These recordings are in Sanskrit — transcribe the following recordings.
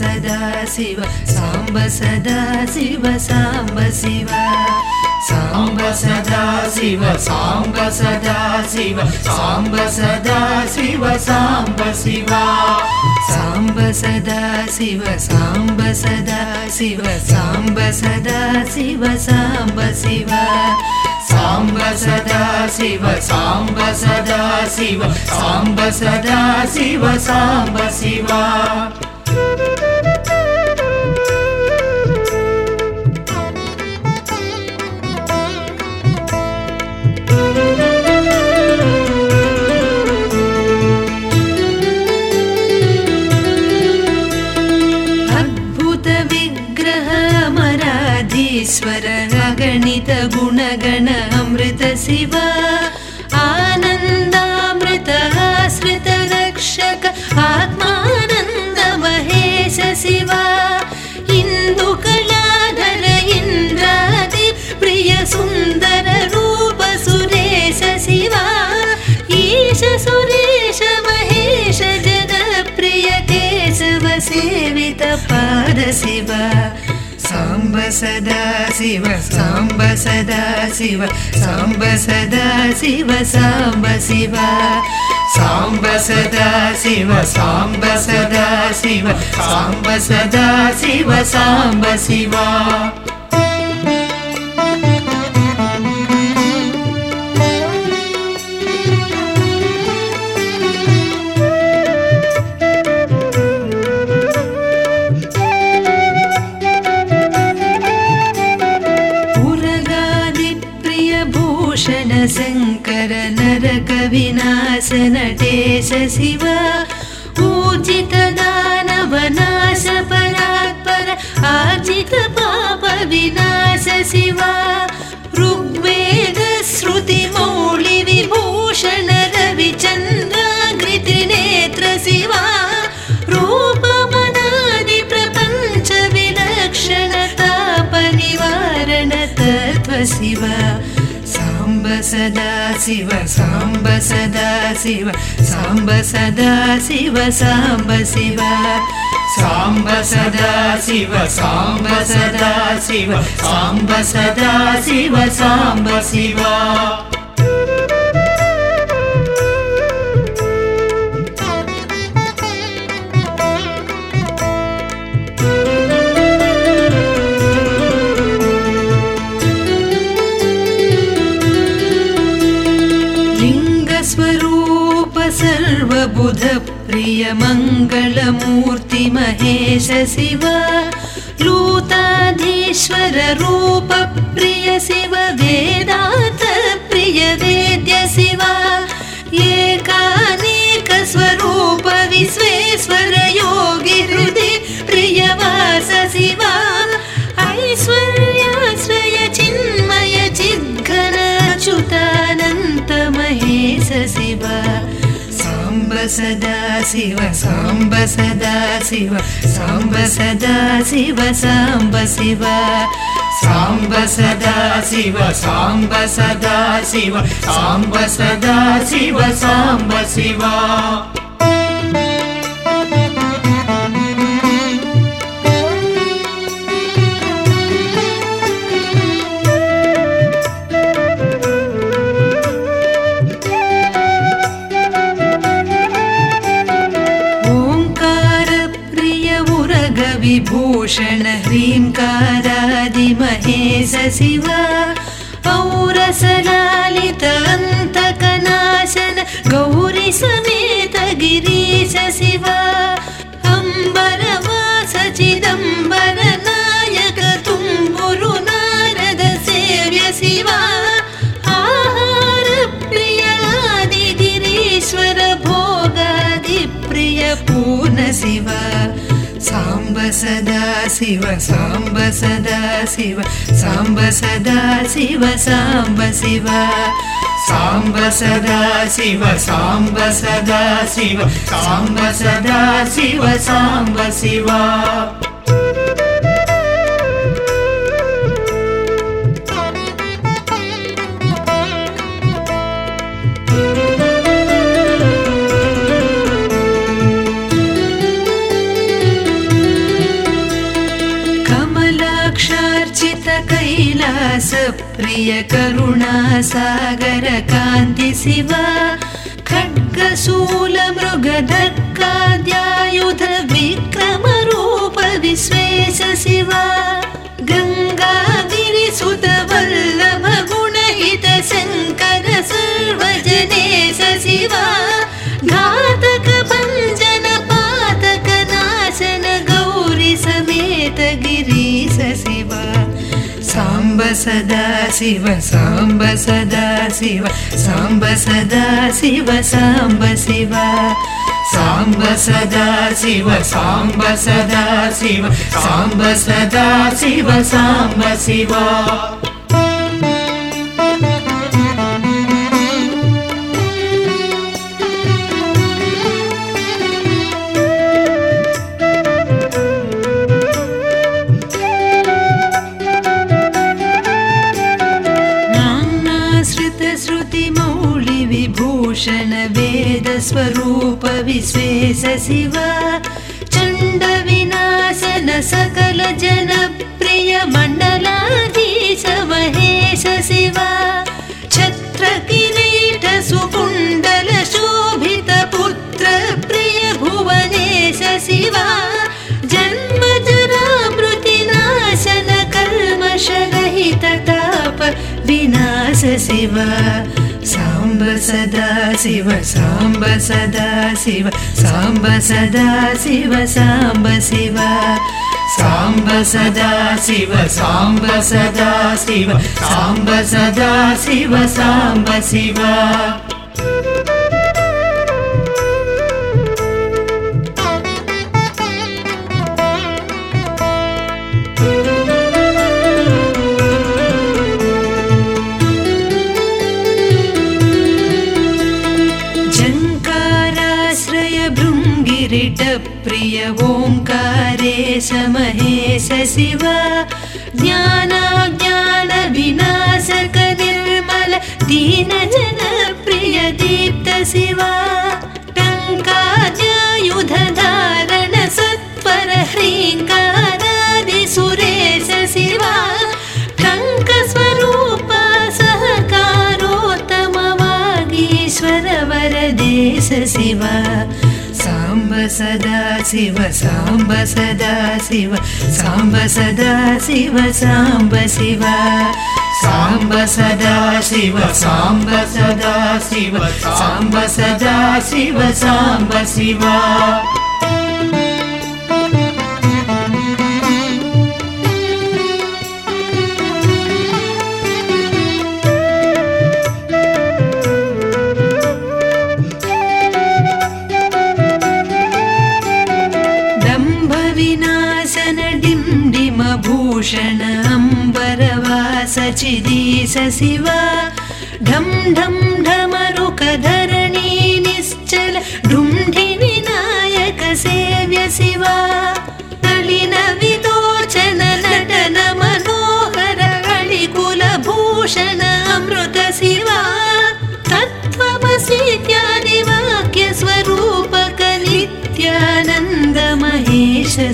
सदा शिव साम्ब सदा शिव साम्ब शिव साम्ब सदा शिव साम्ब सदा शिव साम्ब सदा शिव साम्ब शिव साम्ब सदा शिव साम्ब सदा शिव साम्ब सदा शिव साम्ब शिव साम्ब सदा शिव साम्ब सदा शिव साम्ब सदा शिव साम्ब शिव शिव। साम्ब सदा शिव सदा शिव साम्ब शिव साम्ब सदा शिव साम्ब सदा शिव साम्ब सदा शिव शिव विनाश नटेश शिव सदा शिव साम्ब सदा शिव साम्ब सदा शिव साम्ब शिव। साम्ब सदा शिव साम्ब सदा शिव साम्ब सदा शिव साम्ब शिव लिङ्गस्वरूप सर्वबुध प्रिय मङ्गलमूर्ति महेश शिव लूताधीश्वर रूप प्रिय शिव वेदान्त प्रिय वेद्य शिव एकानेक स्वरूप विश्वेश्वर योगि हृदि प्रियवास शिव ऐश्वर्याश्रय सदा शिव साम्ब सदा शिव साम्ब सदा शिव साम्ब शिव साम्ब सदा शिव साम्ब सदा शिव साम्ब सदा शिव साम्ब शिव सदा शिव साम्ब सदा शिव साम्ब सदा शिव साम्ब शिव। साम्ब सदा शिव साम्ब सदा शिव साम्ब सदा शिव साम्ब शिव कान्ति शिव खड्गशूल विक्रमरूप विश्वेश शिव। गङ्गागिरिसुत वल्लभ गुणहित शङ्कर सर्वजनेश शिव सदा शिव साम्ब सदा शिव साम्ब सदा शिव साम्ब शिव। साम्ब सदा शिव साम्ब सदा शिव साम्ब सदा शिव साम्ब शिव नाम्नाश्रित श्रुतिमौळि विभूषण वेद स्वरूप विश्वेश शिव। चण्ड विनाशन सकल जनप्रिय मण्डलाधीश महेश शिव। छत्र किरीट सुकुण्डल शोभित पुत्र प्रिय भुवनेश शिव शिव साम्ब सदा शिव साम्ब सदा शिव साम्ब सदा शिव साम्ब शिव साम्ब सदा शिव साम्ब सदा शिव साम्ब सदा शिव साम्ब शिव भृङ्गिरिटप्रिय ओङ्कारेश महेश शिव ज्ञानाज्ञान विनाशक निर्मल दीनजनप्रिय दीप्त शिव टङ्कस्वरूप सहकारोत्तमवागीश्वर वरदेश शिव सदा शिव साम्ब सदा शिव साम्ब सदा शिव साम्ब शिव साम्ब सदा शिव साम्ब सदा शिव साम्ब सदा शिव साम्ब शिव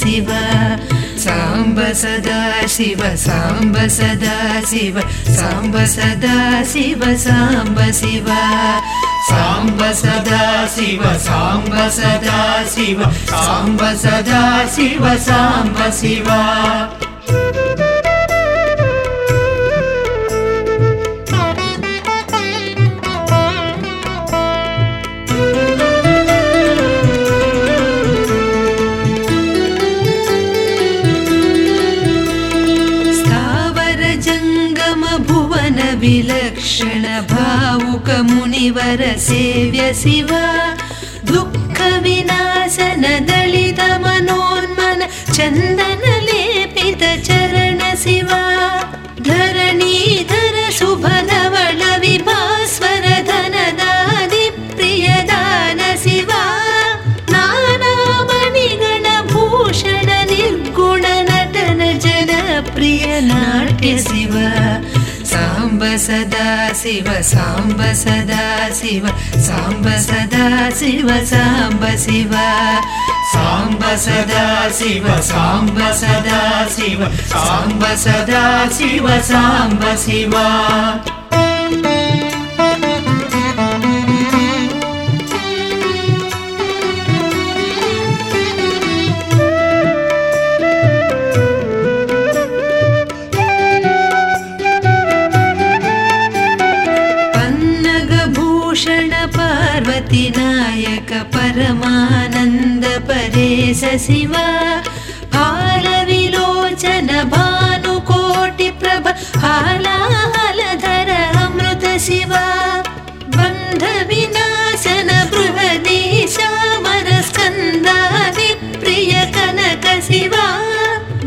शिव। साम्ब सदा शिव साम्ब सदा शिव साम्ब सदा शिव साम्ब शिव। साम्ब सदा शिव साम्ब सदा शिव साम्ब सदा शिव साम्ब शिव भुवन विलक्षण भावुक मुनिवर सेव्य शिव। दुःख विनाशन दलित मनोन्मन चन्दन लेपित चरण शिव। धरणीधर शुभ नवल विभास्वर धनदादि प्रियदान शिव। नानामणिगण भूषण निर्गुण नटन जनप्रिय नाट्य शिव साम्ब सदा शिव साम्ब सदा शिव साम्ब सदा शिव साम्ब शिव। साम्ब सदा शिव साम्ब सदा शिव साम्ब सदा शिव साम्ब शिव शिव हालविलोचन भानुकोटिप्रभ हालाहलधर अमृत शिव बन्धविनाशन बृहदीशामरस्कन्दादि प्रिय कनक शिव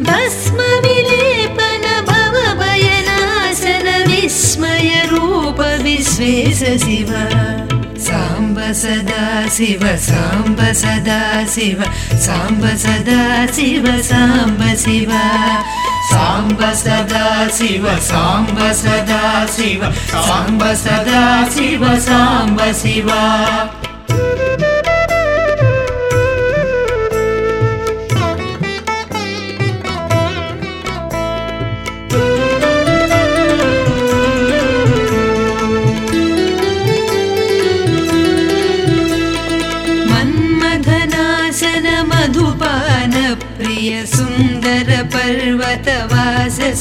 भस्म विलेपन भव भयनाशन विस्मय रूप विश्वेश शिव सदा शिव साम्ब सदा शिव साम्ब सदा शिव साम्ब शिव। साम्ब सदा शिव साम्ब सदा शिव साम्ब सदा शिव साम्ब शिव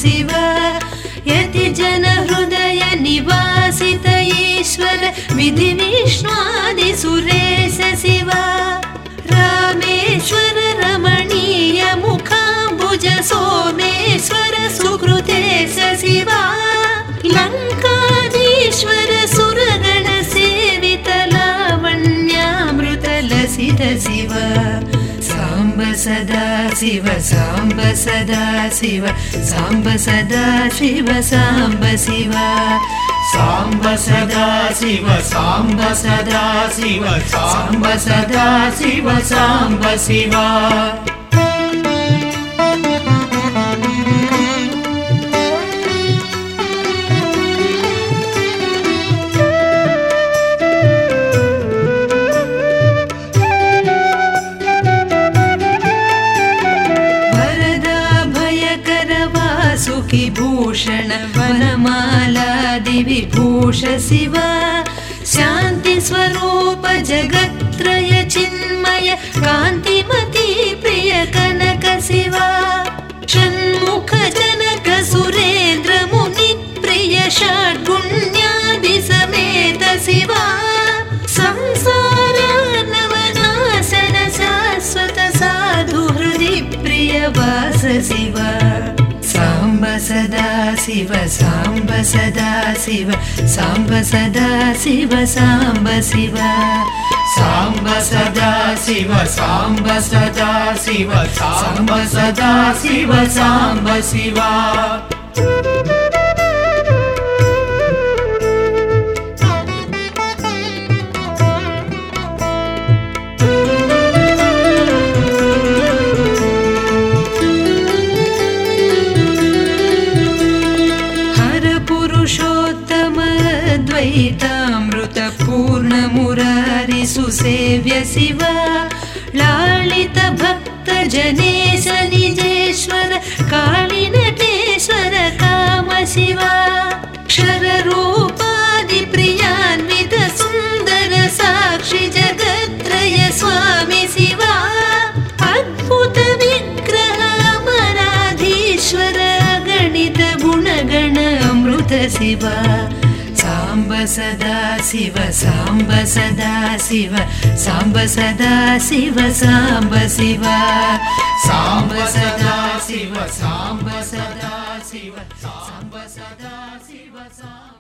शिव। यति जन हृदय निवासित ईश्वर विधि विष्णादि सुरेश शिव। रामेश्वर रमणीय मुखाम्बुज सोमेश्वर सुकृतेश शिव। लङ्काधीश्वर सुरगण सेवित लावण्यामृत लसित शिव सदा शिव साम्ब सदा शिव साम्ब सदा शिव साम्ब शिव। साम्ब सदा शिव साम्ब सदा शिव साम्ब सदा शिव साम्ब शिव वनमाला दिविभूष शिव शान्ति स्वरूप जगत्त्रय चिन्मय कान्तिमती प्रिय कनक शिव। षण्मुख जनक सुरेन्द्र मुनि प्रिय षड्गुण्यादि समेत शिव। संसारानवनाशन शाश्वत साधु हृदि प्रिय वास शिव सदा शिव साम्ब सदा शिव साम्ब सदा शिव साम्ब शिव साम्ब सदा शिव साम्ब सदा शिव साम्ब सदा शिव साम्ब शिव द्वैतामृत पूर्ण मुरारि सुसेव्य निजेश्वर कालिनटेश्वर काम शिव। क्षर रूपादि प्रियान्वित सुन्दर साक्षि जगत्त्रय स्वामि शिव। गुणगण अमृत शिव साम्ब सदा शिव साम्ब सदा शिव साम्ब सदा शिव साम्ब शिव। साम्ब सदा शिव साम्ब सदा शिव साम्ब सदा शिव साम्ब